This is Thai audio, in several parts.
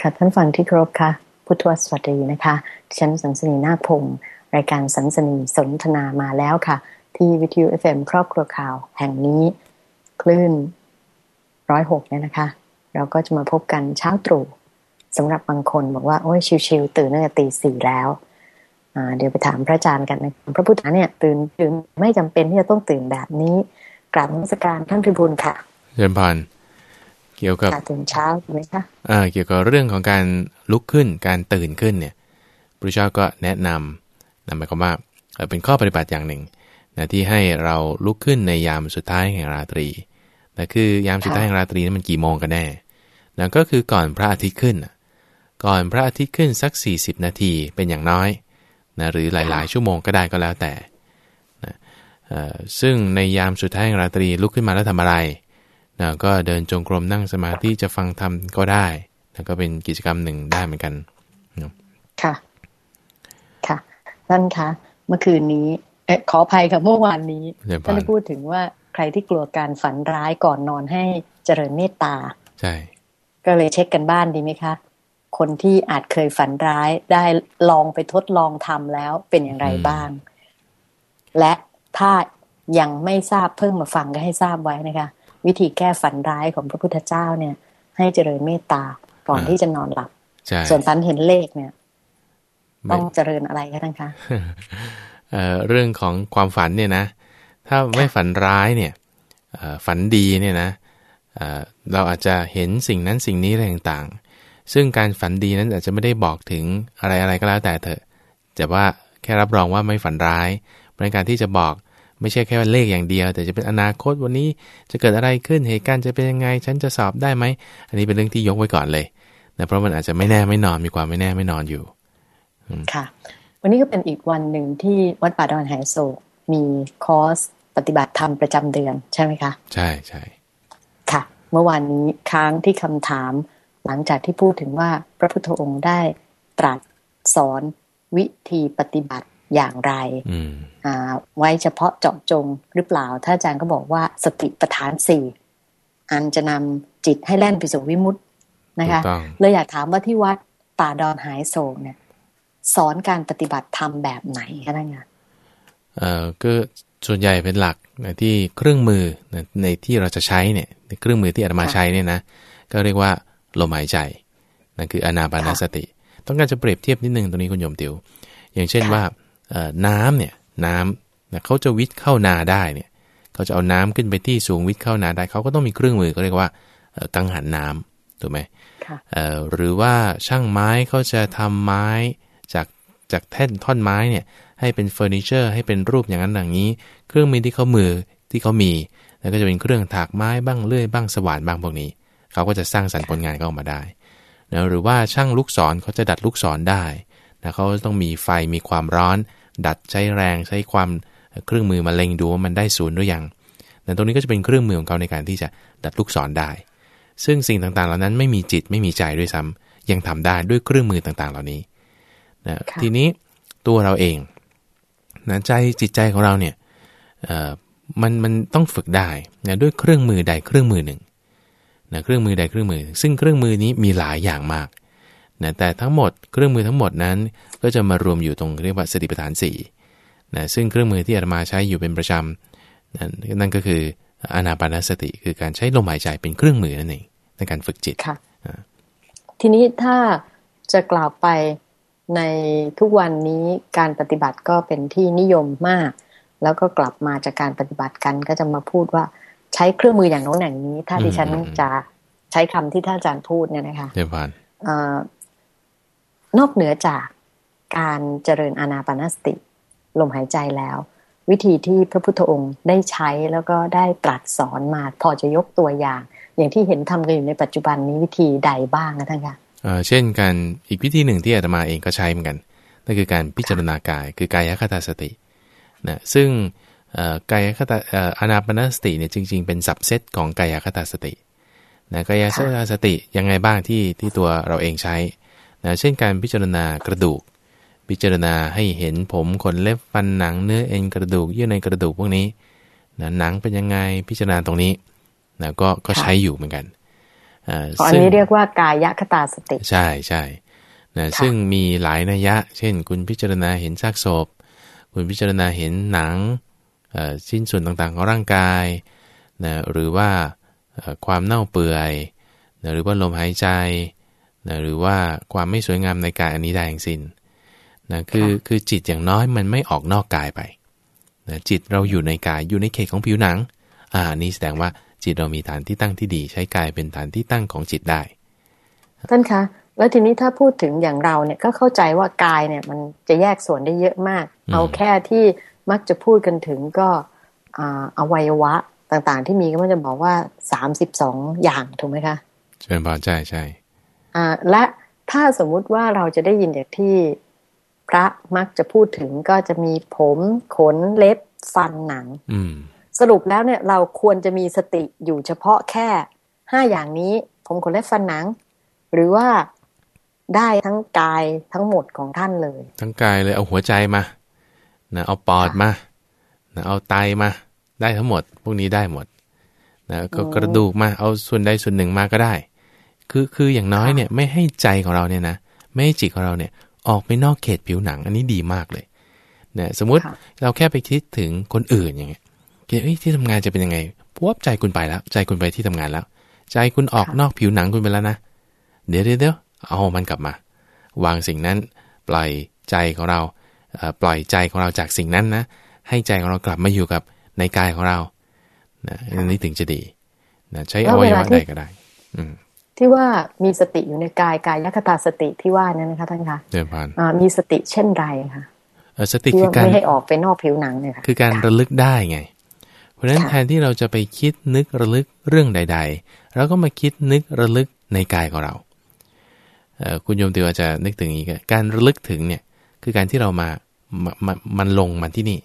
ค่ะท่านฟังที่ครบค่ะ พุทธวสวัสดีนะคะฉันสันสนีนาคพงศ์รายการสันสนีสนทนามาแล้วค่ะ ที่วิทยุ FM ครอบครัวข่าว แห่งนี้คลื่นร้อยหกเนี่ยนะคะ เราก็จะมาพบกันเช้าตรู่สำหรับบางคนบอกว่า โอ้ยชิวๆตื่นตั้งแต่ตีสี่แล้วเดี๋ยวไปถามพระอาจารย์กันนะพระพุทธเนี่ยตื่นตื่นไม่จำเป็นที่จะต้องตื่นแบบนี้กราบนมัสการท่านพิบูลค่ะเรียนพาน เกี่ยวกับตื่นเช้าไหมคะอ่าเกี่ยวกับเรื่องของการลุกขึ้นการตื่นขึ้นเนี่ยพระเจ้าก็แนะนำนำหมายความว่าเป็นข้อปฏิบัติอย่างหนึ่งนะที่ให้เราลุกขึ้นในยามสุดท้ายแห่งราตรีนะคือยามสุดท้ายแห่งราตรีนั้นมันกี่โมงกันแน่นะก็คือก่อนพระอาทิตย์ขึ้น ก่อนพระอาทิตย์ขึ้นสัก 40 นาทีเป็นอย่างน้อยนะหรือหลาย ๆ ชั่วโมงก็ได้ก็แล้วแต่นะซึ่งในยามสุดท้ายแห่งราตรีลุกขึ้นมาแล้วทำอะไร นะก็เดินจงกรมนั่งสมาธิจะฟังธรรมก็ได้นะก็เป็นกิจกรรมหนึ่งได้เหมือนกันนะค่ะ ค่ะท่านคะเมื่อคืนนี้เอขออภัยค่ะเมื่อวานนี้ท่านได้พูดถึงว่าใครที่กลัวการฝันร้ายก่อนนอนให้เจริญเมตตา ใช่ ก็เลยเช็คกันบ้านดีไหมคะ คนที่อาจเคยฝันร้ายได้ลองไปทดลองทำแล้วเป็นอย่างไรบ้าง และถ้ายังไม่ทราบเพิ่งมาฟังก็ให้ทราบไว้นะคะ วิธีแก้ฝันร้ายของพระพุทธเจ้าเนี่ย ให้เจริญเมตตาก่อนที่จะนอนหลับ ส่วนฝันเห็นเลขเนี่ย ต้องเจริญอะไรคะท่านคะเรื่องของความฝันเนี่ยนะ ถ้าไม่ฝันร้ายเนี่ยฝันดีเนี่ยนะเราอาจจะเห็นสิ่งนั้นสิ่งนี้อะไรต่างๆ ซึ่งการฝันดีนั้นอาจจะไม่ได้บอกถึงอะไรอะไรก็แล้วแต่เถอะ แต่ว่าแค่รับรองว่าไม่ฝันร้ายเป็นการที่จะบอก ไม่ใช่แค่ว่าเลขอย่างเดียว แต่จะเป็นอนาคตวันนี้จะเกิดอะไรขึ้นเหตุการณ์จะเป็นยังไง ฉันจะสอบได้ไหม อันนี้เป็นเรื่องที่ยกไว้ก่อนเลยนะเพราะมันอาจจะไม่แน่ไม่นอนมีความไม่แน่ไม่นอนอยู่ค่ะ วันนี้ก็เป็นอีกวันหนึ่งที่วัดป่าดอนไหโศกมีคอร์สปฏิบัติธรรมประจำเดือนใช่ไหมคะใช่ใช่ค่ะ เมื่อวานนี้ค้างที่คำถามหลังจากที่พูดถึงว่าพระพุทธองค์ได้ตรัสสอนวิธีปฏิบัติ อย่างไรไว้เฉพาะเจาะจงหรือเปล่าถ้าอาจารย์ก็บอกว่าสติปัฏฐานสี่อันจะนำจิตให้แล่นไปสู่วิมุตตินะคะเลยอยากถามว่าที่วัดป่าดอนหายโศกเนี่ย สอนการปฏิบัติธรรมแบบไหนคะท่านคะเอ่อก็ส่วนใหญ่เป็นหลักที่เครื่องมือในที่เราจะใช้เนี่ยเครื่องมือที่อาตมาใช้เนี่ยนะก็เรียกว่าลมหายใจนั่นคืออนาปานสติ ต้องการจะเปรียบเทียบนิดนึงตรงนี้คุณโยมติว อย่างเช่นว่า น้ำเนี่ยน้ำเขาจะวิทย์เข้านาได้เนี่ยเขาจะเอาน้ำขึ้นไปที่สูงวิทย์เข้านาได้เขาก็ต้องมีเครื่องมือเขาเรียกว่ากังหันน้ำถูกไหมหรือว่าช่างไม้เขาจะทำไม้จากจากแท่นท่อนไม้เนี่ยให้เป็นเฟอร์นิเจอร์ให้เป็นรูปอย่างนั้นอย่างนี้ เครื่องมือที่เขามือที่เขามีแล้วก็จะเป็นเครื่องถากไม้บ้างเลื่อยบ้างสว่านบ้างพวกนี้ เขาก็จะสร้างสรรค์ผลงานก็ออกมาได้นะหรือว่าช่างลูกศรเขาจะดัดลูกศรได้นะเขาต้องมีไฟมีความร้อน ดัดใช้แรงใช้ความเครื่องมือมาเล็งดูว่ามันได้ศูนย์หรือยังแต่ตรงนี้ก็จะเป็นเครื่องมือของเขาในการที่จะดัดลูกศรได้ ซึ่งสิ่งต่างๆ เหล่านั้นไม่มีจิตไม่มีใจด้วยซ้ำยังทำได้ด้วยเครื่องมือต่างๆ เหล่านี้นะทีนี้ตัวเราเองนะใจจิตใจของเราเนี่ยมันมันต้องฝึกได้นะด้วยเครื่องมือใดเครื่องมือหนึ่งนะเครื่องมือใดเครื่องมือ ซึ่งเครื่องมือนี้มีหลายอย่างมาก นะแต่ทั้งหมดเครื่องมือทั้งหมดนั้นก็จะมารวมอยู่ตรงเรียกว่าสติปัฏฐาน4นะซึ่งเครื่องมือที่อาตมาใช้อยู่เป็นประจำนั่นนั่นก็คืออานาปานสติคือการใช้ลมหายใจเป็นเครื่องมือนั่นเองในการฝึกจิตค่ะทีนี้ถ้าจะกล่าวไปในทุกวันนี้การปฏิบัติก็เป็นที่นิยมมาก แล้วก็กลับมาจากการปฏิบัติกันก็จะมาพูดว่าใช้เครื่องมืออย่างโน้นอย่างนี้ ถ้าดิฉันจะใช้คำที่ท่านอาจารย์พูดเนี่ยนะคะเดี๋ยวผ่าน นอกเหนือจากการเจริญอานาปานสติ ลมหายใจแล้ว วิธีที่พระพุทธองค์ได้ใช้แล้วก็ได้ตรัสสอนมาพอจะยกตัวอย่าง อย่างที่เห็นทำกันอยู่ในปัจจุบันนี้วิธีใดบ้างนะท่านคะเช่นการอีกวิธีหนึ่งที่อาตมาเองก็ใช้เหมือนกันนั่นคือการพิจารณากายคือกายคตาสตินะซึ่งกายคตาอานาปนสติเนี่ยจริง ๆ เป็นสับเซตของกายคตาสตินะกายคตาสติยังไงบ้างที่ที่ตัวเราเองใช้ นะเช่นการพิจารณากระดูก พิจารณาให้เห็นผมขนเล็บฟันหนังเนื้อเอ็นกระดูกเยื่อในกระดูกพวกนี้นะหนังเป็นยังไงพิจารณาตรงนี้นะก็ก็ใช้อยู่เหมือนกันอันนี้เรียกว่ากายคตาสติ ใช่ใช่นะซึ่งมีหลายนัยยะ เช่น คุณพิจารณาเห็นซากศพ คุณพิจารณาเห็นหนังชิ้นส่วนต่างๆของร่างกายนะหรือว่าความเน่าเปื่อยนะหรือว่าลมหายใจ นะหรือว่าความไม่สวยงามในกายอันนี้ได้อย่างสิ้นนะคือคือจิตอย่างน้อยมันไม่ออกนอกกายไปนะจิตเราอยู่ในกายอยู่ในเขตของผิวหนังอ่านี้แสดงว่าจิตเรามีฐานที่ตั้งที่ดี ใช้กายเป็นฐานที่ตั้งของจิตได้ ท่านคะแล้วทีนี้ถ้าพูดถึงอย่างเราเนี่ยก็เข้าใจว่ากายเนี่ยมันจะแยกส่วนได้เยอะมาก เอาแค่ที่มักจะพูดกันถึงก็อวัยวะต่างๆ ที่มีก็มันจะบอกว่าสามสิบสองอย่างถูกไหมคะใช่ป่ะใช่ใช่อ่า และถ้าสมมุติว่าเราจะได้ยินจากที่พระมักจะพูดถึงก็จะมีผมขนเล็บฟันหนังอืมสรุปแล้วเนี่ยเราควรจะมีสติอยู่เฉพาะแค่ห้าอย่างนี้ ผมขนเล็บฟันหนัง หรือว่าได้ทั้งกายทั้งหมดของท่านเลย ทั้งกายเลยเอาหัวใจมานะเอาปอดมานะเอาไตมา ได้ทั้งหมด พวกนี้ได้หมดนะก็กระดูกมาเอาส่วนใดส่วนหนึ่งมาก็ได้ คือคืออย่างน้อยเนี่ยไม่ให้ใจของเราเนี่ยนะไม่ให้จิตของเราเนี่ยออกไปนอกเขตผิวหนัง อันนี้ดีมากเลยเนี่ยสมมุติเราแค่ไปคิดถึงคนอื่นอย่างเงี้ยเฮ้ยที่ทำงานจะเป็นยังไงพวบใจคุณไปแล้ว ใจคุณไปที่ทำงานแล้ว ใจคุณออกนอกผิวหนังคุณไปแล้วนะเดี๋ยวเดี๋ยวเอามันกลับมา วางสิ่งนั้น ปล่อยใจของเราปล่อยใจของเราจากสิ่งนั้นนะให้ใจของเรากลับมาอยู่กับในกายของเรานะอันนี้ถึงจะดีนะใช้อวัยวะใดก็ได้ อื ที่ว่ามีสติอยู่ในกายกายยัคตาสติที่ว่านั่นนะคะท่านคะเดินผ่านมีสติเช่นไรคะสติคือการไม่ให้ออกไปนอกผิวหนังเนี่ยค่ะคือการระลึกได้ไง เพราะฉะนั้นแทนที่เราจะไปคิดนึกระลึกเรื่องใด ๆ เราก็มาคิดนึกระลึกในกายของเราคุณโยมติวอาจจะนึกถึงอีกการระลึกถึงเนี่ยคือการที่เรามามามันลงมาที่นี่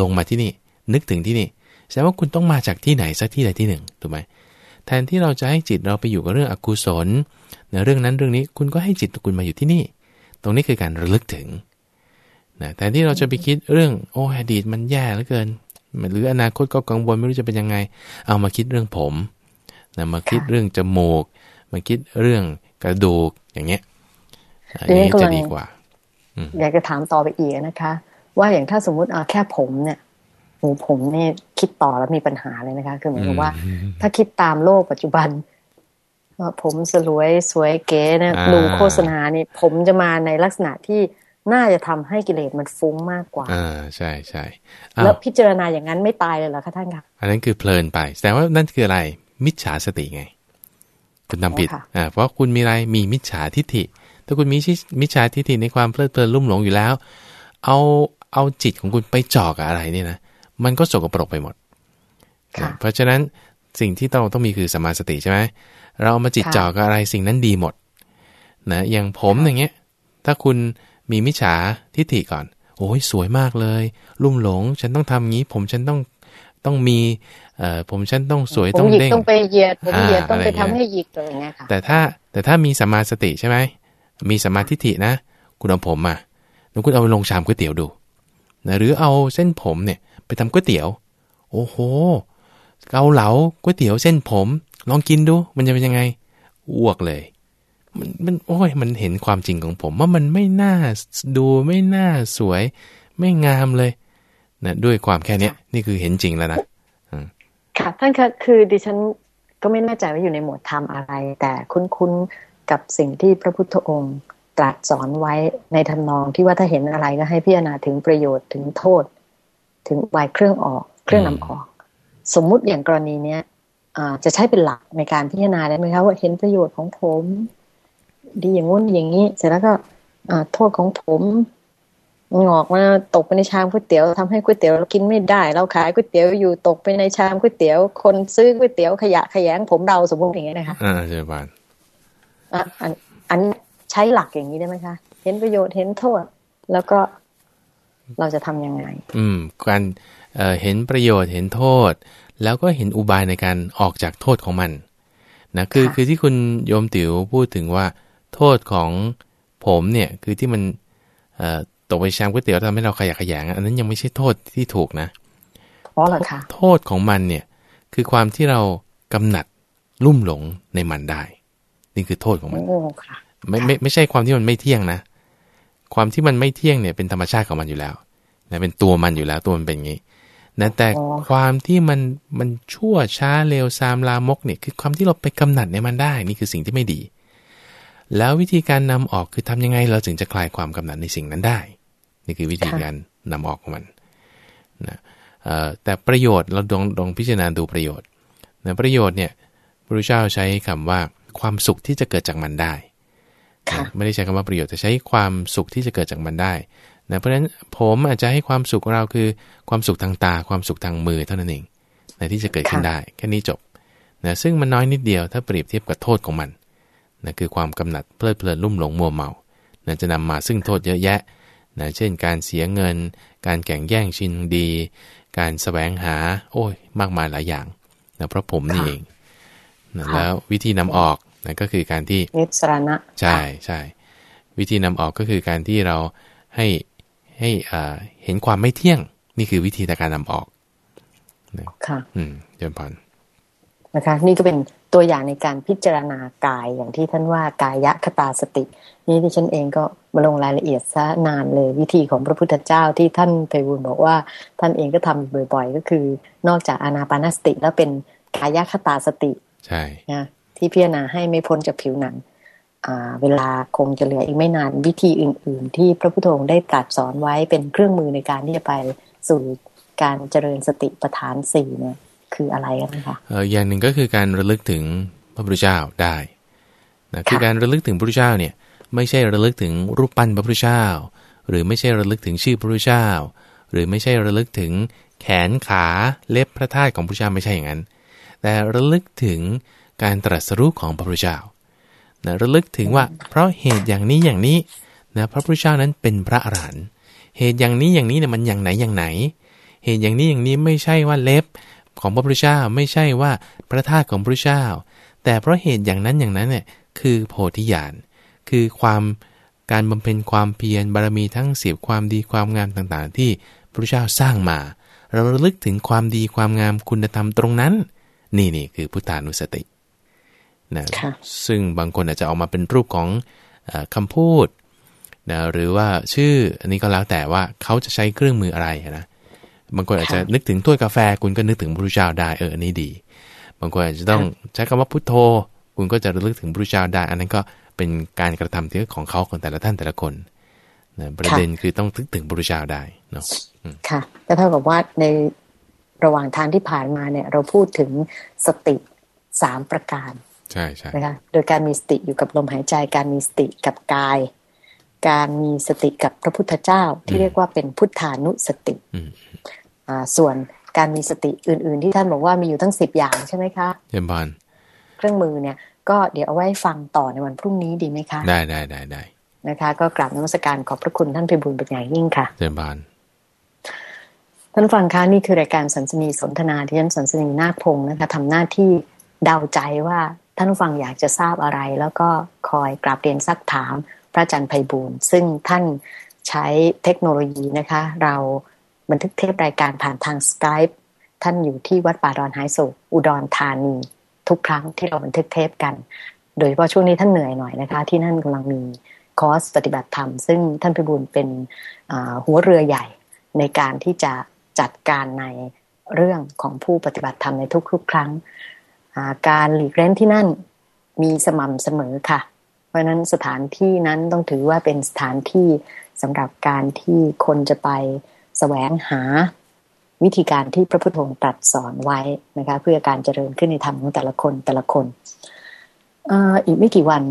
ลงมาที่นี่ นึกถึงที่นี่แสดงว่าคุณต้องมาจากที่ไหนสักที่ใดที่หนึ่งถูกไหม แทนที่เราจะให้จิตเราไปอยู่กับเรื่องอกุศลในเรื่องนั้นเรื่องนี้คุณก็ให้จิตคุณมาอยู่ที่นี่ ตรงนี้คือการระลึกถึงนะแทนที่เราจะไปคิดเรื่องโอ้อดีตมันแย่เหลือเกิน หรืออนาคตก็กังวลไม่รู้จะเป็นยังไง เอามาคิดเรื่องผมนะมาคิดเรื่องจมูก มาคิดเรื่องกระดูกอย่างเงี้ยอันนี้จะดีกว่าอยากจะถามต่อไปอีกนะคะ ว่าอย่างถ้าสมมุติเอาแค่ผมเนี่ย หูผมนี่คิดต่อแล้วมีปัญหาเลยนะคะ คือหมายถึงว่า ถ้าคิดตามโลกปัจจุบันว่าผมสลวยสวยเก๋นะดูโฆษณานี่ผมจะมาในลักษณะที่น่าจะทำให้กิเลสมันฟุ้งมากกว่า อ่าใช่ใช่แล้วพิจารณาอย่างนั้นไม่ตายเลยเหรอคะท่านคะอันนั้นคือเพลินไปแสดงว่านั่นคืออะไร มิจฉาสติไง คุณทำผิดอ่าเพราะคุณมีอะไรมีมิจฉาทิฏฐิ ถ้าคุณมีมิจฉาทิฏฐิในความเพลิดเพลินลุ่มหลงอยู่แล้ว เอาเอาจิตของคุณไปจ่อกับอะไรเนี่ยนะ มันก็สกปรกไปหมด เพราะฉะนั้นสิ่งที่ต้องต้องมีคือสมาสติใช่ไหมเราเอามาจิตจ่อกับอะไรสิ่งนั้นดีหมดนะอย่างผมอย่างเงี้ย ถ้าคุณมีมิจฉาทิฏฐิก่อน โอ้ยสวยมากเลย ลุ่มหลง ฉันต้องทำงี้ ผมฉันต้องต้องมีเอ่อผมฉันต้องสวยต้องเด้งต้องไปเหยียดผมเหยียดต้องไปทำให้หยิกอะไรเงี้ยค่ะแต่ถ้าแต่ถ้ามีสัมมาสติใช่ไหมมีสัมมาทิฏฐินะ คุณเอาผมมาแล้วคุณเอาไปลงชามก๋วยเตี๋ยวดูนะหรือเอาเส้นผมเนี่ย ไปทำก๋วยเตี๋ยว โอ้โห เกาเหลาก๋วยเตี๋ยวเส้นผม ลองกินดู มันจะเป็นยังไง อ้วกเลย มันมันโอ้ยมันเห็นความจริงของผมว่ามันไม่น่าดูไม่น่าสวย ไม่งามเลยนะด้วยความแค่เนี้ยนี่คือเห็นจริงแล้วนะค่ะท่านคะคือดิฉันก็ไม่แน่ใจว่าอยู่ในหมวดธรรมอะไร แต่คุ้นๆกับสิ่งที่พระพุทธองค์ตรัสสอนไว้ในทำนองที่ว่าถ้าเห็นอะไรก็ให้พิจารณาถึงประโยชน์ถึงโทษ ถึงวายเครื่องออก เครื่องนำออก สมมุติอย่างกรณีเนี้ยจะใช้เป็นหลักในการพิจารณาได้ไหมคะว่าเห็นประโยชน์ของผม ดีอย่างงู้นอย่างนี้ เสร็จแล้วก็อ่าโทษของผมงอกมาตกไปในชามก๋วยเตี๋ยวทำให้ก๋วยเตี๋ยวเรากินไม่ได้ เราขายก๋วยเตี๋ยวอยู่ตกไปในชามก๋วยเตี๋ยว คนซื้อก๋วยเตี๋ยวขยะขยงผมเราสมมติอย่างนี้นะคะอ่าใช่บ้านอะอันอันใช้หลักอย่างนี้ได้ไหมคะ เห็นประโยชน์เห็นโทษ แล้วก็ เราจะทํำยังไง อืม การเเห็นประโยชน์เห็นโทษ แล้วก็เห็นอุบายในการออกจากโทษของมันนะคือคือที่คุณโยมติ๋วพูดถึงว่า โทษของผมเนี่ยคือที่มันตกไปชามก๋วยเตี๋ยวทำให้เราขยะขยงอันนั้นยังไม่ใช่โทษที่ถูกนะเพราะอะไรคะโทษของมันเนี่ย คือความที่เรากำหนัดลุ่มหลงในมันได้ นี่คือโทษของมันโอ้ค่ะไม่ไม่ไม่ใช่ความที่มันไม่เที่ยงนะ ความที่มันไม่เที่ยงเนี่ยเป็นธรรมชาติของมันอยู่แล้วนะเป็นตัวมันอยู่แล้วตัวมันเป็นอย่างนี้นะแต่อ๋อความที่มันมันชั่วช้าเร็วซามลามกเนี่ยคือความที่เราไปกำหนัดในมันได้นี่คือสิ่งที่ไม่ดี แล้ววิธีการนำออกคือทำยังไงเราถึงจะคลายความกำหนัดในสิ่งนั้นได้ นี่คือวิธีการนำออกของมันนะเอ่อแต่ประโยชน์เราลองลองพิจารณาดูประโยชน์นะประโยชน์เนี่ยพระพุทธเจ้าใช้คำว่าความสุขที่จะเกิดจากมันได้ค่ะนะ ไม่ได้ใช้คำว่าประโยชน์แต่ใช้ความสุขที่จะเกิดจากมันได้นะเพราะฉะนั้นผมอาจจะให้ความสุขของเราคือความสุขทางตา ความสุขทางมือเท่านั้นเองนะที่จะเกิดขึ้นค่ะได้แค่นี้จบนะซึ่งมันน้อยนิดเดียวถ้าเปรียบเทียบกับโทษของมันนะคือความกำหนัดเพลิดเพลินลุ่มหลงมัวเมานะจะนำมาซึ่งโทษเยอะแยะนะเช่น การเสียเงิน การแข่งแย่งชิงดี การแสวงหา โอ้ย มากมายหลายอย่างนะเพราะผมนี่ค่ะเองนะค่ะแล้ววิธีนำออก นะก็คือการที่นิสรณะใช่ใช่วิธีนำออกก็คือการที่เราให้ให้อ่าเห็นความไม่เที่ยง นี่คือวิธีในการนำออกค่ะอืมเจริญพรนะคะ นี่ก็เป็นตัวอย่างในการพิจารณากายอย่างที่ท่านว่ากายะคตาสติ นี่ที่ฉันเองก็มาลงรายละเอียดซะนานเลยวิธีของพระพุทธเจ้าที่ท่านไพบุญบอกว่าท่านเองก็ทำอยู่บ่อย ๆ ก็คือ นอกจากอานาปานสติแล้วเป็นกายะคตาสติ ใช่นะ ที่พิจารณาให้ไม่พ้นจากผิวหนังอ่าเวลาคงจะเหลืออีกไม่นานวิธีอื่น ๆ ที่พระพุทธองค์ได้ตรัสสอนไว้เป็นเครื่องมือในการที่จะไปสู่การเจริญสติปัฏฐานสี่เนี่ยคืออะไรกันนะคะเอ่ออย่างหนึ่งก็คือการระลึกถึงพระพุทธเจ้าได้นะคือค่ะการระลึกถึงพระพุทธเจ้าเนี่ยไม่ใช่ระลึกถึงรูปปั้นพระพุทธเจ้า หรือไม่ใช่ระลึกถึงชื่อพระพุทธเจ้า หรือไม่ใช่ระลึกถึงแขนขาเล็บพระธาตุของพระพุทธเจ้าไม่ใช่อย่างนั้น แต่ระลึกถึง การตรัสรู้ของพระพุทธเจ้านะระลึกถึงว่าเพราะเหตุอย่างนี้อย่างนี้นะพระพุทธเจ้านั้นเป็นพระอรหันต์เหตุอย่างนี้อย่างนี้เนี่ยมันอย่างไหนอย่างไหน เหตุอย่างนี้อย่างนี้ไม่ใช่ว่าเล็บของพระพุทธเจ้าไม่ใช่ว่าพระธาตุของพระพุทธเจ้า แต่เพราะเหตุอย่างนั้นอย่างนั้นเนี่ยคือโพธิญาณคือความการบำเพ็ญความเพียรบารมีทั้งสิบความดีความงามต่างๆ ที่พระพุทธเจ้าสร้างมา เราระลึกถึงความดีความงามคุณธรรมตรงนั้น นี่นี่คือพุทธานุสติ นะค่ะซึ่งบางคนอาจจะออกมาเป็นรูปของเออคำพูดนะหรือว่าชื่ออันนี้ก็แล้วแต่ว่าเขาจะใช้เครื่องมืออะไรนะบางคนอาจจะนึกถึงถ้วยกาแฟคุณก็นึกถึงพระพุทธเจ้าได้เอออันนี้ดี บางคนอาจจะต้องใช้คำว่าพุทโธ คุณก็จะระลึกถึงพระพุทธเจ้าได้ อันนั้นก็เป็นการกระทำที่ของเขาของแต่ละท่านแต่ละคนนะประเด็นคือต้องนึกถึงพระพุทธเจ้าได้เนาะค่ะก็เท่ากับว่าในระหว่างทางที่ผ่านมาเนี่ย เราพูดถึงสติสามประการ ใช่ใช่นะคะโดยการมีสติอยู่กับลมหายใจ การมีสติกับกาย การมีสติกับพระพุทธเจ้าที่เรียกว่าเป็นพุทธานุสติอืมอ่าส่วนการมีสติอื่น ๆ ที่ท่านบอกว่ามีอยู่ทั้งสิบอย่างใช่ไหมคะเยี่ยมพรเครื่องมือเนี่ย ก็เดี๋ยวเอาไว้ฟังต่อในวันพรุ่งนี้ดีไหมคะ ได้ได้ได้ได้นะคะ ก็กราบนมัสการขอบพระคุณท่านพิบูลเป็นอย่างยิ่งค่ะเยี่ยมพรท่านฟังคะนี่คือรายการสันสนีสนทนาที่ฉันสันสนีนาคพงศ์นะคะทำหน้าที่เดาใจว่า ท่านผู้ฟังอยากจะทราบอะไร แล้วก็คอยกราบเรียนซักถามพระอาจารย์ไพบูลซึ่งท่านใช้เทคโนโลยีนะคะ เราบันทึกเทปรายการผ่านทางสกายท่านอยู่ที่วัดป่าดอนไฮโศกอุดรธานี ทุกครั้งที่เราบันทึกเทปกัน โดยเฉพาะช่วงนี้ท่านเหนื่อยหน่อยนะคะ ที่นั่นกำลังมีคอร์สปฏิบัติธรรม ซึ่งท่านพิบูลเป็นหัวเรือใหญ่ในการที่จะจัดการในเรื่องของผู้ปฏิบัติธรรมในทุกๆครั้ง การหลีกเล่นที่นั่นมีสม่ำเสมอค่ะ เพราะนั้นสถานที่นั้นต้องถือว่าเป็นสถานที่สำหรับการที่คนจะไปแสวงหาวิธีการที่พระพุทธองค์ตรัสสอนไว้นะคะเพื่อการเจริญขึ้นในธรรมของแต่ละคนแต่ละคนออีกไม่กี่วัน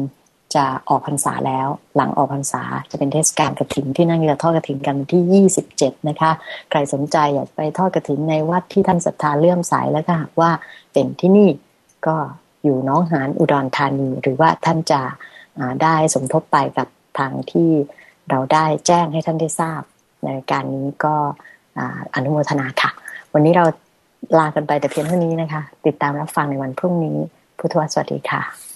จะออกพรรษาแล้ว หลังออกพรรษาจะเป็นเทศกาลกระถิ่นที่นั่งจะทอดกระถิ่นกันวันที่ 27 นะคะ ใครสนใจอยากไปทอดกระถิ่นในวัดที่ท่านศรัทธาเลื่อมใสแล้วก็หากว่าเป็นที่นี่ ก็อยู่น้องหานอุดรธานี หรือว่าท่านจะได้สมทบไปกับทางที่เราได้แจ้งให้ท่านได้ทราบ ในการนี้ก็อ่าอนุโมทนาค่ะ วันนี้เราลากันไปแต่เพียงเท่านี้นะคะ ติดตามรับฟังในวันพรุ่งนี้ พุทธวสวัสดีค่ะ